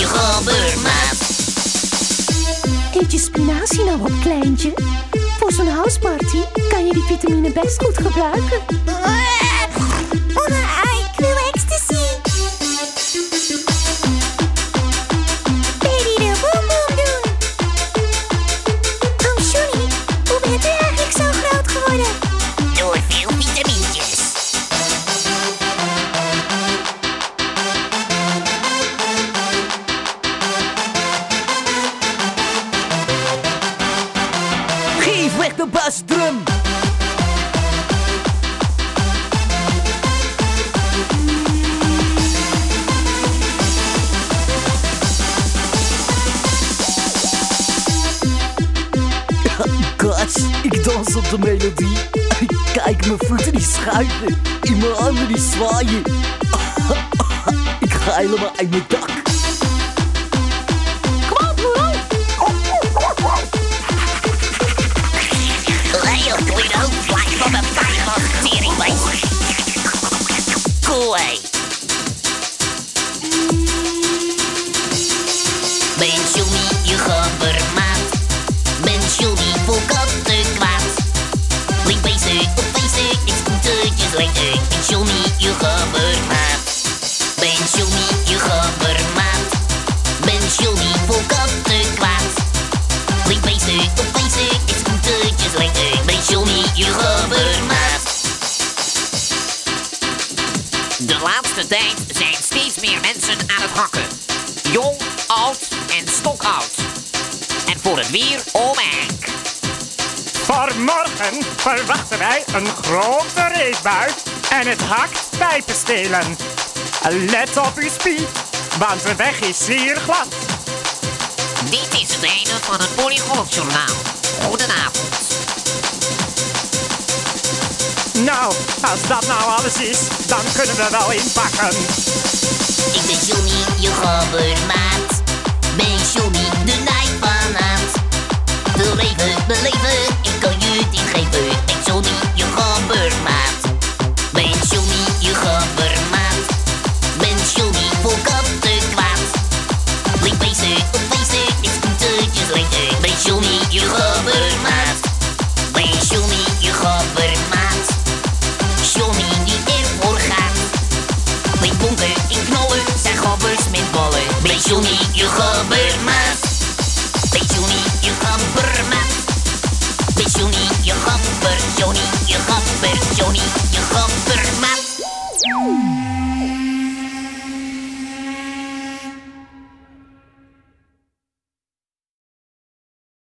je. Eet je spinazie nou op, kleintje? Voor zo'n houseparty kan je die vitamine best goed gebruiken. De basdrum! Gosh, ik dans op de melodie. Kijk, mijn voeten die schuiven. In mijn handen die zwaaien. Ik ga helemaal uit mijn dak. way. Bên Jumi je gebermaat. Ben Jumi volk op de kwaad. Link bezig, op bezig, ik scootertjes lekker. Ben Jumi je gebermaat. Ben Jumi je gebermaat. Ben Jumi volk op de kwaad. Link bezig, op bezig, ik scootertjes lekker. Ben Jumi je gebermaat. De laatste tijd zijn steeds meer mensen aan het hakken. Jong, oud en stokoud. En voor het weer om Henk. Vanmorgen verwachten wij een grote reetbui en het hakt pijpenstelen. Let op uw speed, want de weg is zeer glad. Dit is het einde van het Polygolfjournaal. Goedenavond. Nou, als dat nou alles is, dan kunnen we wel inpakken. Ik ben Johnny, je gabbermaat. Peçuni yuxobermas you're Peçuni yuxober Joni yuxober Joni man.